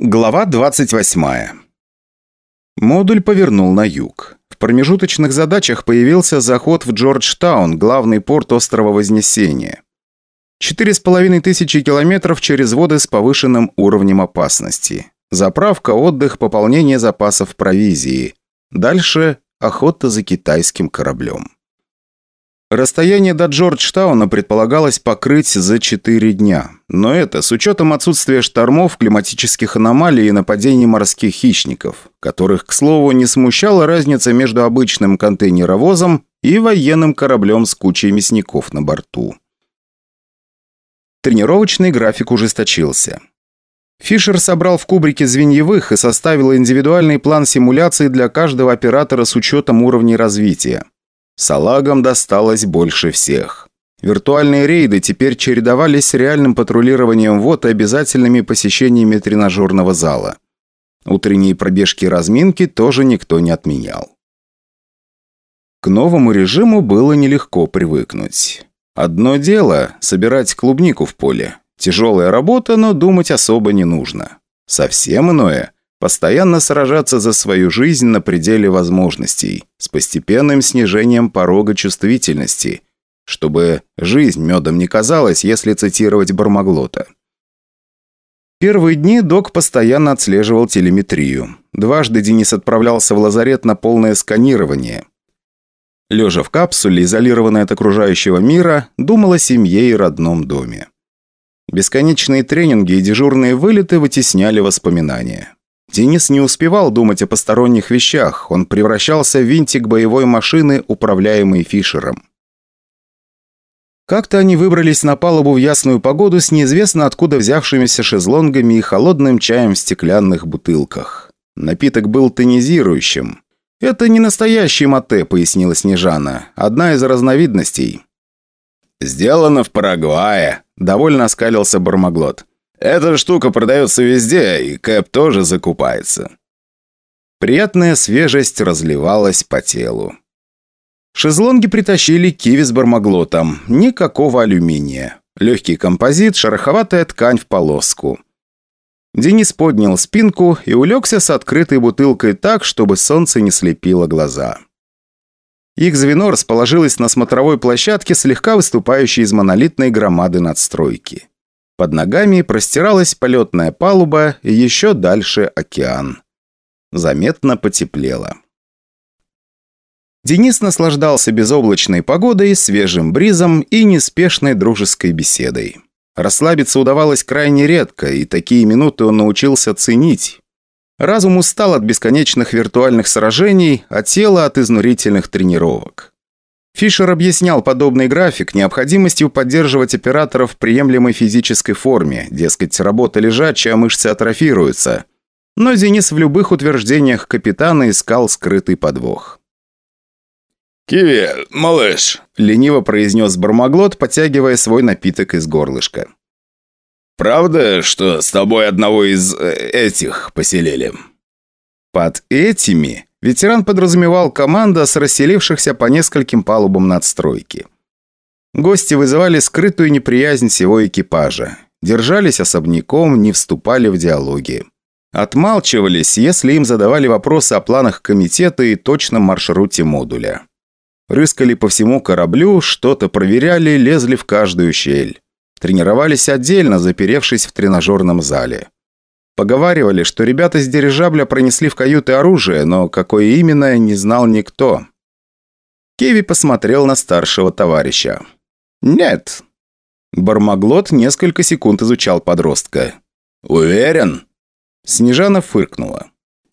Глава 28. Модуль повернул на юг. В промежуточных задачах появился заход в Джорджтаун, главный порт острова Вознесения. Четыре с половиной тысячи километров через воды с повышенным уровнем опасности. Заправка, отдых, пополнение запасов провизии. Дальше охота за китайским кораблем. Расстояние до Джорджтауна предполагалось покрыть за 4 дня. Но это с учетом отсутствия штормов, климатических аномалий и нападений морских хищников, которых, к слову, не смущала разница между обычным контейнеровозом и военным кораблем с кучей мясников на борту. Тренировочный график ужесточился. Фишер собрал в кубрике звеньевых и составил индивидуальный план симуляции для каждого оператора с учетом уровней развития. Салагам досталось больше всех. Виртуальные рейды теперь чередовались с реальным патрулированием вод и обязательными посещениями тренажерного зала. Утренние пробежки и разминки тоже никто не отменял. К новому режиму было нелегко привыкнуть. Одно дело – собирать клубнику в поле. Тяжелая работа, но думать особо не нужно. Совсем иное – Постоянно сражаться за свою жизнь на пределе возможностей, с постепенным снижением порога чувствительности, чтобы жизнь медом не казалась, если цитировать Бармаглота. Первые дни док постоянно отслеживал телеметрию. Дважды Денис отправлялся в лазарет на полное сканирование. Лежа в капсуле, изолированной от окружающего мира, думал о семье и родном доме. Бесконечные тренинги и дежурные вылеты вытесняли воспоминания. Денис не успевал думать о посторонних вещах, он превращался в винтик боевой машины, управляемый Фишером. Как-то они выбрались на палубу в ясную погоду с неизвестно откуда взявшимися шезлонгами и холодным чаем в стеклянных бутылках. Напиток был тонизирующим. «Это не настоящий мате», — пояснила Снежана. «Одна из разновидностей». «Сделано в Парагвае», — довольно оскалился Бармаглот. Эта штука продается везде, и Кэп тоже закупается. Приятная свежесть разливалась по телу. Шезлонги притащили киви с бармаглотом. Никакого алюминия. Легкий композит, шероховатая ткань в полоску. Денис поднял спинку и улегся с открытой бутылкой так, чтобы солнце не слепило глаза. Их звено расположилось на смотровой площадке, слегка выступающей из монолитной громады надстройки. Под ногами простиралась полетная палуба и еще дальше океан. Заметно потеплело. Денис наслаждался безоблачной погодой, свежим бризом и неспешной дружеской беседой. Расслабиться удавалось крайне редко, и такие минуты он научился ценить. Разум устал от бесконечных виртуальных сражений, а тело от изнурительных тренировок. Фишер объяснял подобный график необходимостью поддерживать оператора в приемлемой физической форме, дескать, работа лежачая, а мышцы атрофируются. Но Денис в любых утверждениях капитана искал скрытый подвох. «Киви, малыш!» – лениво произнес Бармаглот, подтягивая свой напиток из горлышка. «Правда, что с тобой одного из э, этих поселили?» «Под этими?» Ветеран подразумевал команда с расселившихся по нескольким палубам надстройки. Гости вызывали скрытую неприязнь всего экипажа. Держались особняком, не вступали в диалоги. Отмалчивались, если им задавали вопросы о планах комитета и точном маршруте модуля. Рыскали по всему кораблю, что-то проверяли, лезли в каждую щель. Тренировались отдельно, заперевшись в тренажерном зале. Поговаривали, что ребята с дирижабля пронесли в каюты оружие, но какое именно, не знал никто. Кеви посмотрел на старшего товарища. «Нет». Бармаглот несколько секунд изучал подростка. «Уверен?» Снежана фыркнула.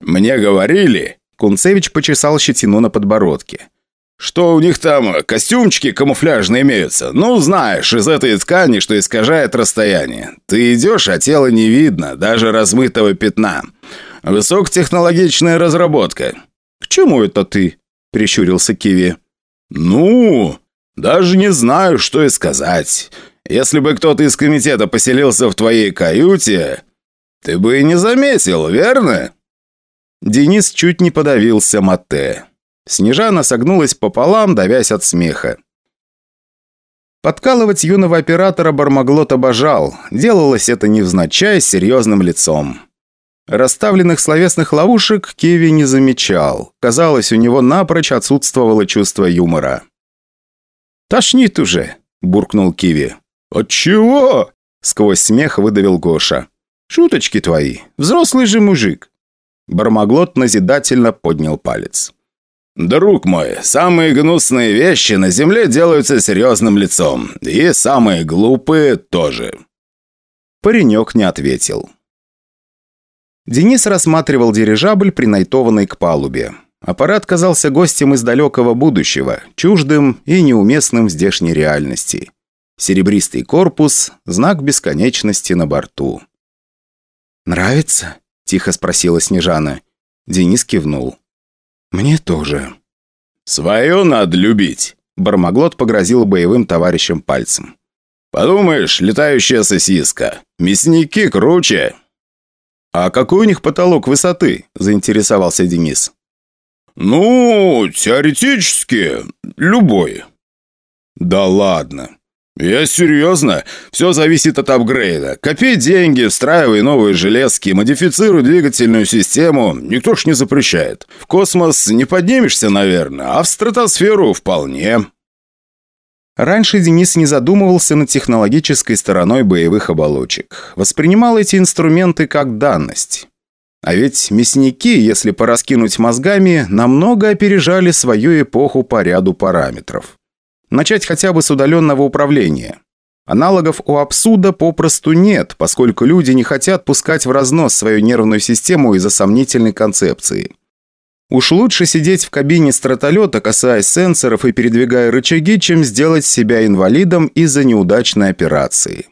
«Мне говорили...» Кунцевич почесал щетину на подбородке. Что у них там, костюмчики камуфляжные имеются? Ну, знаешь, из этой ткани, что искажает расстояние. Ты идешь, а тело не видно, даже размытого пятна. Высокотехнологичная разработка. «К чему это ты?» – прищурился Киви. «Ну, даже не знаю, что и сказать. Если бы кто-то из комитета поселился в твоей каюте, ты бы и не заметил, верно?» Денис чуть не подавился Мате. Снежана согнулась пополам, давясь от смеха. Подкалывать юного оператора Бармаглот обожал. Делалось это невзначай, с серьезным лицом. Расставленных словесных ловушек Киви не замечал. Казалось, у него напрочь отсутствовало чувство юмора. «Тошнит уже!» – буркнул Киви. «От чего?» – сквозь смех выдавил Гоша. «Шуточки твои. Взрослый же мужик». Бармаглот назидательно поднял палец. «Друг мой, самые гнусные вещи на земле делаются серьезным лицом. И самые глупые тоже». Паренек не ответил. Денис рассматривал дирижабль, принайтованный к палубе. Аппарат казался гостем из далекого будущего, чуждым и неуместным в здешней реальности. Серебристый корпус – знак бесконечности на борту. «Нравится?» – тихо спросила Снежана. Денис кивнул. «Мне тоже». «Свое надо любить», – Бармаглот погрозил боевым товарищам пальцем. «Подумаешь, летающая сосиска. Мясники круче». «А какой у них потолок высоты?» – заинтересовался Денис. «Ну, теоретически, любой». «Да ладно». «Я серьезно. Все зависит от апгрейда. Копи деньги, встраивай новые железки, модифицируй двигательную систему. Никто ж не запрещает. В космос не поднимешься, наверное, а в стратосферу вполне». Раньше Денис не задумывался над технологической стороной боевых оболочек. Воспринимал эти инструменты как данность. А ведь мясники, если пораскинуть мозгами, намного опережали свою эпоху по ряду параметров. Начать хотя бы с удаленного управления. Аналогов у абсуда попросту нет, поскольку люди не хотят пускать в разнос свою нервную систему из-за сомнительной концепции. Уж лучше сидеть в кабине стратолета, касаясь сенсоров и передвигая рычаги, чем сделать себя инвалидом из-за неудачной операции.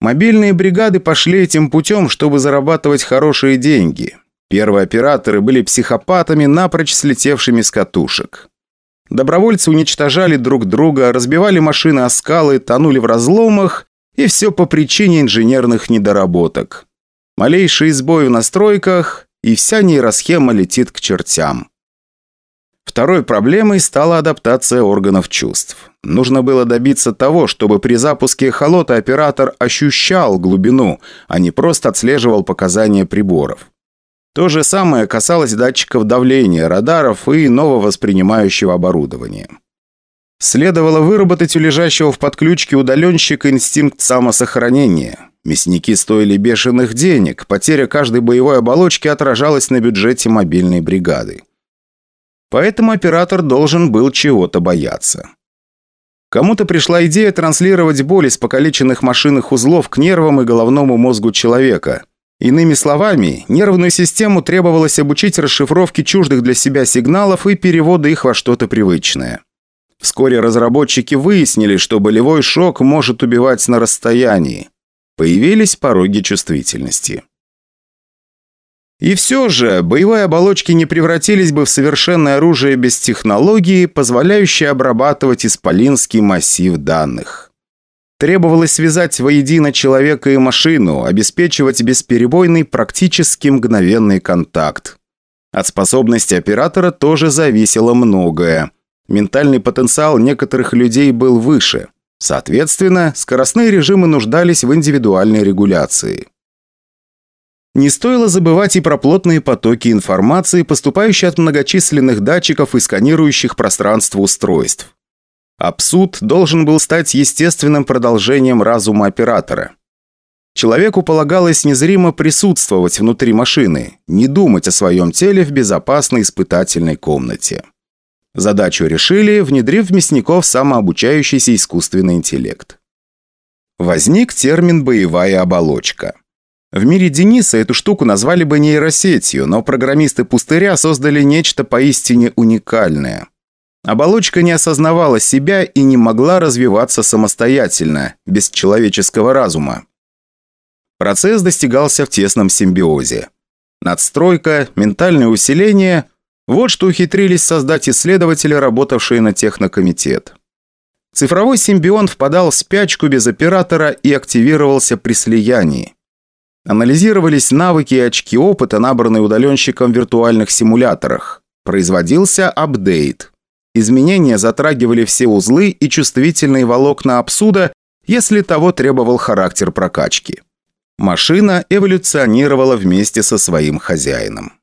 Мобильные бригады пошли этим путем, чтобы зарабатывать хорошие деньги. Первые операторы были психопатами, напрочь слетевшими с катушек. Добровольцы уничтожали друг друга, разбивали машины о скалы, тонули в разломах, и все по причине инженерных недоработок. Малейший сбой в настройках, и вся нейросхема летит к чертям. Второй проблемой стала адаптация органов чувств. Нужно было добиться того, чтобы при запуске холота оператор ощущал глубину, а не просто отслеживал показания приборов. То же самое касалось датчиков давления, радаров и иного воспринимающего оборудования. Следовало выработать у лежащего в подключке удаленщика инстинкт самосохранения. Мясники стоили бешеных денег, потеря каждой боевой оболочки отражалась на бюджете мобильной бригады. Поэтому оператор должен был чего-то бояться. Кому-то пришла идея транслировать боль из покалеченных машинных узлов к нервам и головному мозгу человека. Иными словами, нервную систему требовалось обучить расшифровке чуждых для себя сигналов и перевода их во что-то привычное. Вскоре разработчики выяснили, что болевой шок может убивать на расстоянии. Появились пороги чувствительности. И все же, боевые оболочки не превратились бы в совершенное оружие без технологии, позволяющей обрабатывать исполинский массив данных. Требовалось связать воедино человека и машину, обеспечивать бесперебойный, практически мгновенный контакт. От способности оператора тоже зависело многое. Ментальный потенциал некоторых людей был выше – Соответственно, скоростные режимы нуждались в индивидуальной регуляции. Не стоило забывать и про плотные потоки информации, поступающие от многочисленных датчиков и сканирующих пространство устройств. Абсуд должен был стать естественным продолжением разума оператора. Человеку полагалось незримо присутствовать внутри машины, не думать о своем теле в безопасной испытательной комнате. Задачу решили, внедрив в мясников самообучающийся искусственный интеллект. Возник термин «боевая оболочка». В мире Дениса эту штуку назвали бы нейросетью, но программисты пустыря создали нечто поистине уникальное. Оболочка не осознавала себя и не могла развиваться самостоятельно, без человеческого разума. Процесс достигался в тесном симбиозе. Надстройка, ментальное усиление – вот что ухитрились создать исследователи, работавшие на технокомитет. Цифровой симбион впадал в спячку без оператора и активировался при слиянии. Анализировались навыки и очки опыта, набранные удаленщиком в виртуальных симуляторах. Производился апдейт. Изменения затрагивали все узлы и чувствительные волокна абсуда, если того требовал характер прокачки. Машина эволюционировала вместе со своим хозяином.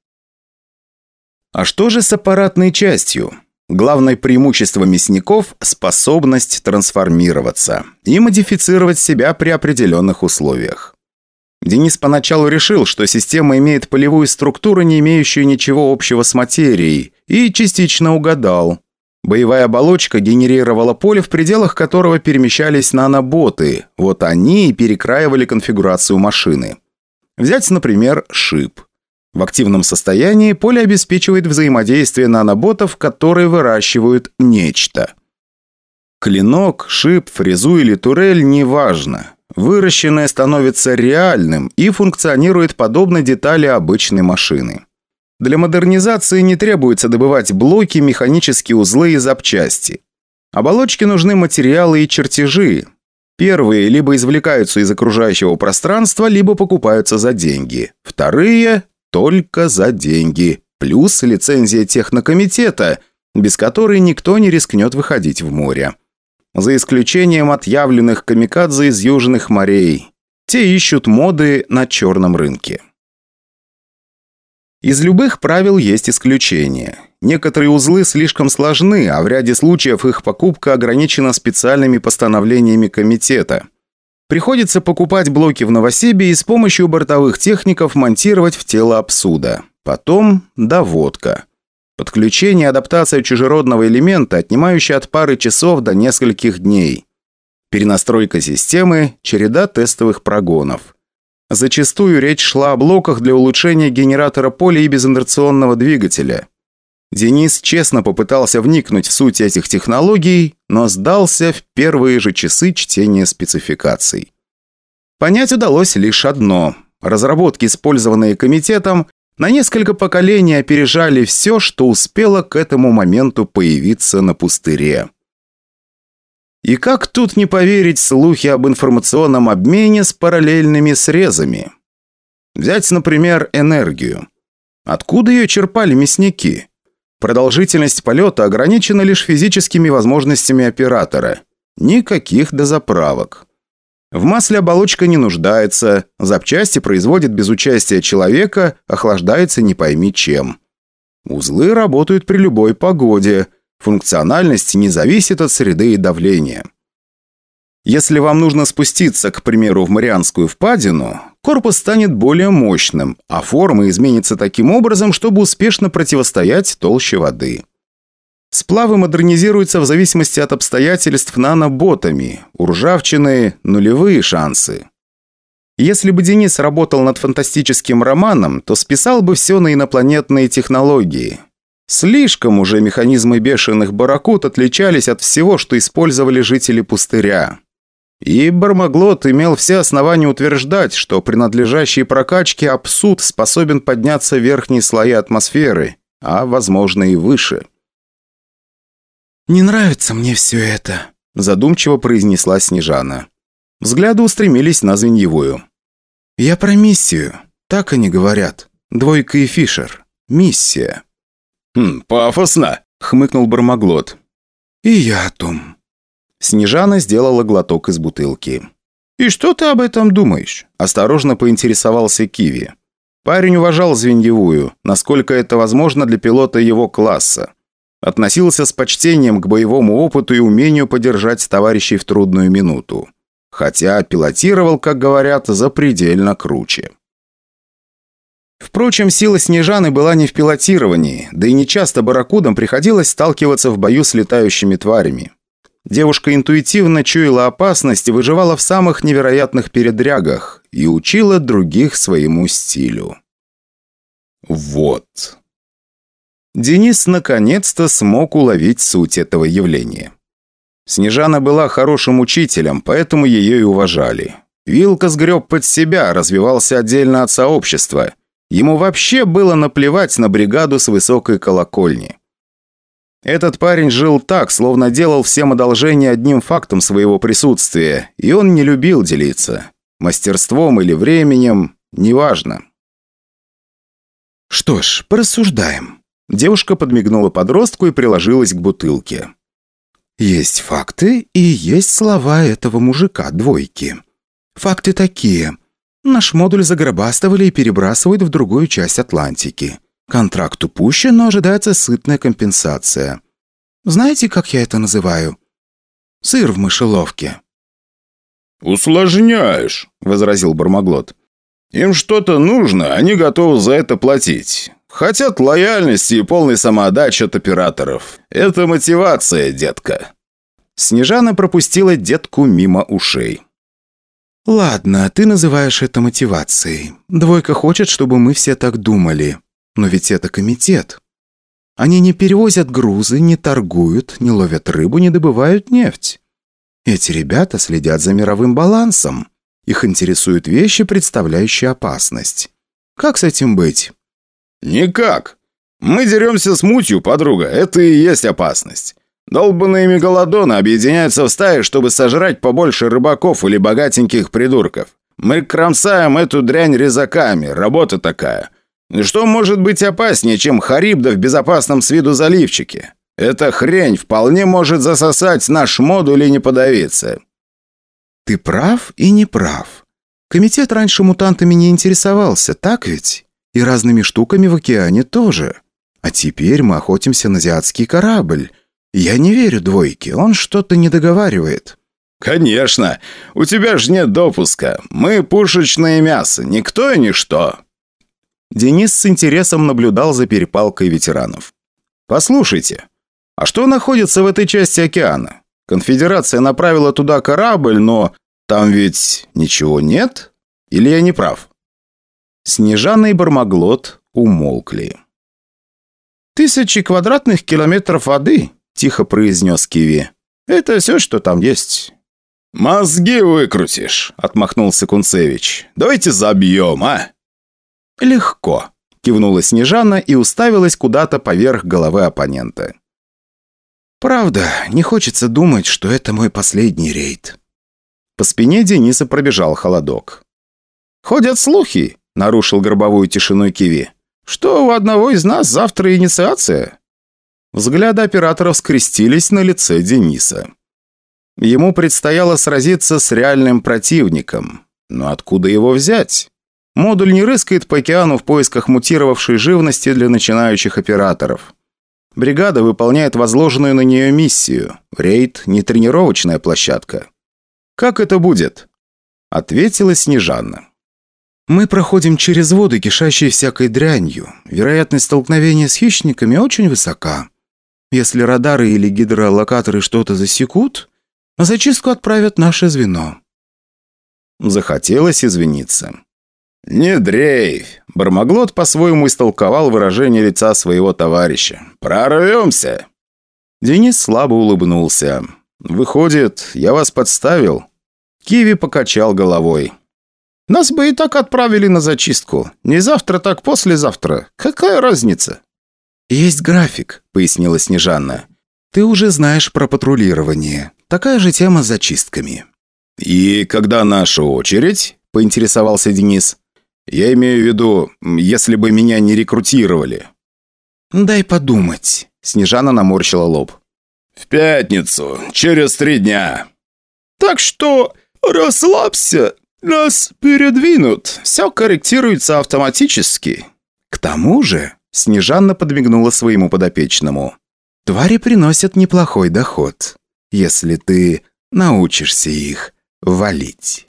А что же с аппаратной частью? Главное преимущество мясников – способность трансформироваться и модифицировать себя при определенных условиях. Денис поначалу решил, что система имеет полевую структуру, не имеющую ничего общего с материей, и частично угадал. Боевая оболочка генерировала поле, в пределах которого перемещались наноботы. Вот они и перекраивали конфигурацию машины. Взять, например, шип. В активном состоянии поле обеспечивает взаимодействие наноботов, которые выращивают нечто. Клинок, шип, фрезу или турель – неважно. Выращенное становится реальным и функционирует подобно детали обычной машины. Для модернизации не требуется добывать блоки, механические узлы и запчасти. Оболочке нужны материалы и чертежи. Первые либо извлекаются из окружающего пространства, либо покупаются за деньги. Вторые – только за деньги. Плюс лицензия технокомитета, без которой никто не рискнет выходить в море. За исключением отъявленных камикадзе из южных морей. Те ищут моды на черном рынке. Из любых правил есть исключения. Некоторые узлы слишком сложны, а в ряде случаев их покупка ограничена специальными постановлениями комитета. Приходится покупать блоки в Новосибе и с помощью бортовых техников монтировать в тело обсуда. Потом доводка. Подключение и адаптация чужеродного элемента, отнимающая от пары часов до нескольких дней. Перенастройка системы, череда тестовых прогонов. Зачастую речь шла о блоках для улучшения генератора поля и безинерционного двигателя. Денис честно попытался вникнуть в суть этих технологий, но сдался в первые же часы чтения спецификаций. Понять удалось лишь одно. Разработки, использованные комитетом, на несколько поколений опережали все, что успело к этому моменту появиться на пустыре. И как тут не поверить слухи об информационном обмене с параллельными срезами? Взять, например, энергию. Откуда ее черпали мясники? Продолжительность полета ограничена лишь физическими возможностями оператора. Никаких дозаправок. В масле оболочка не нуждается, запчасти производит без участия человека, охлаждается не пойми чем. Узлы работают при любой погоде – Функциональность не зависит от среды и давления. Если вам нужно спуститься, к примеру, в Марианскую впадину, корпус станет более мощным, а форма изменится таким образом, чтобы успешно противостоять толще воды. Сплавы модернизируются в зависимости от обстоятельств наноботами. У ржавчины – нулевые шансы. Если бы Денис работал над фантастическим романом, то списал бы все на инопланетные технологии – Слишком уже механизмы бешеных барракуд отличались от всего, что использовали жители пустыря. И Бармаглот имел все основания утверждать, что принадлежащий прокачке абсуд способен подняться в верхние слои атмосферы, а, возможно, и выше. «Не нравится мне все это», – задумчиво произнесла Снежана. Взгляды устремились на Звеньевую. «Я про миссию. Так они говорят. Двойка и Фишер. Миссия». «Хм, пафосно!» – хмыкнул Бармаглот. «И я о том». Снежана сделала глоток из бутылки. «И что ты об этом думаешь?» – осторожно поинтересовался Киви. Парень уважал Звеньевую, насколько это возможно для пилота его класса. Относился с почтением к боевому опыту и умению поддержать товарищей в трудную минуту. Хотя пилотировал, как говорят, запредельно круче. Впрочем, сила Снежаны была не в пилотировании, да и нечасто барракудам приходилось сталкиваться в бою с летающими тварями. Девушка интуитивно чуяла опасность и выживала в самых невероятных передрягах и учила других своему стилю. Вот. Денис наконец-то смог уловить суть этого явления. Снежана была хорошим учителем, поэтому ее и уважали. Вилка сгреб под себя, развивался отдельно от сообщества – Ему вообще было наплевать на бригаду с высокой колокольни. Этот парень жил так, словно делал всем одолжение одним фактом своего присутствия, и он не любил делиться. Мастерством или временем, неважно. «Что ж, порассуждаем». Девушка подмигнула подростку и приложилась к бутылке. «Есть факты и есть слова этого мужика, двойки. Факты такие. Наш модуль загробастывали и перебрасывают в другую часть Атлантики. Контракт упущен, но ожидается сытная компенсация. Знаете, как я это называю? Сыр в мышеловке». «Усложняешь», — возразил Бармаглот. «Им что-то нужно, они готовы за это платить. Хотят лояльности и полной самоотдачи от операторов. Это мотивация, детка». Снежана пропустила детку мимо ушей. «Ладно, ты называешь это мотивацией. Двойка хочет, чтобы мы все так думали. Но ведь это комитет. Они не перевозят грузы, не торгуют, не ловят рыбу, не добывают нефть. Эти ребята следят за мировым балансом. Их интересуют вещи, представляющие опасность. Как с этим быть? «Никак. Мы деремся с мутью, подруга. Это и есть опасность. Долбанные мегалодоны объединяются в стаи, чтобы сожрать побольше рыбаков или богатеньких придурков. Мы кромсаем эту дрянь резаками, работа такая. Что может быть опаснее, чем Харибда в безопасном с виду заливчике? Эта хрень вполне может засосать наш модуль и не подавиться». «Ты прав и не прав. Комитет раньше мутантами не интересовался, так ведь?» И разными штуками в океане тоже. А теперь мы охотимся на азиатский корабль. Я не верю двойке, он что-то не договаривает. «Конечно! У тебя же нет допуска. Мы пушечное мясо, никто и ничто!» Денис с интересом наблюдал за перепалкой ветеранов. «Послушайте, а что находится в этой части океана? Конфедерация направила туда корабль, но там ведь ничего нет? Или я не прав?» Снежана и Бармаглот умолкли. «Тысячи квадратных километров воды», – тихо произнес Киви. «Это все, что там есть». «Мозги выкрутишь», – отмахнулся Кунцевич. «Давайте забьем, а?» «Легко», – кивнула Снежана и уставилась куда-то поверх головы оппонента. «Правда, не хочется думать, что это мой последний рейд». По спине Дениса пробежал холодок. «Ходят слухи», – нарушил гробовую тишину Киви. «Что у одного из нас завтра инициация?» Взгляды операторов скрестились на лице Дениса. Ему предстояло сразиться с реальным противником. Но откуда его взять? Модуль не рыскает по океану в поисках мутировавшей живности для начинающих операторов. Бригада выполняет возложенную на нее миссию. Рейд – не тренировочная площадка. «Как это будет?» – ответила Снежанна. Мы проходим через воды, кишащие всякой дрянью. Вероятность столкновения с хищниками очень высока. Если радары или гидролокаторы что-то засекут, на зачистку отправят наше звено». Захотелось извиниться. «Не дрейф!» Бармаглот по-своему истолковал выражение лица своего товарища. «Прорвемся!» Денис слабо улыбнулся. «Выходит, я вас подставил?» Киви покачал головой. Нас бы и так отправили на зачистку. Не завтра, так послезавтра. Какая разница?» «Есть график», — пояснила Снежанна. «Ты уже знаешь про патрулирование. Такая же тема с зачистками». «И когда наша очередь?» — поинтересовался Денис. «Я имею в виду, если бы меня не рекрутировали». «Дай подумать», — Снежана наморщила лоб. «В пятницу, через три дня». «Так что расслабься», «Нас передвинут. Все корректируется автоматически». «К тому же», — Снежанна подмигнула своему подопечному, «твари приносят неплохой доход, если ты научишься их валить».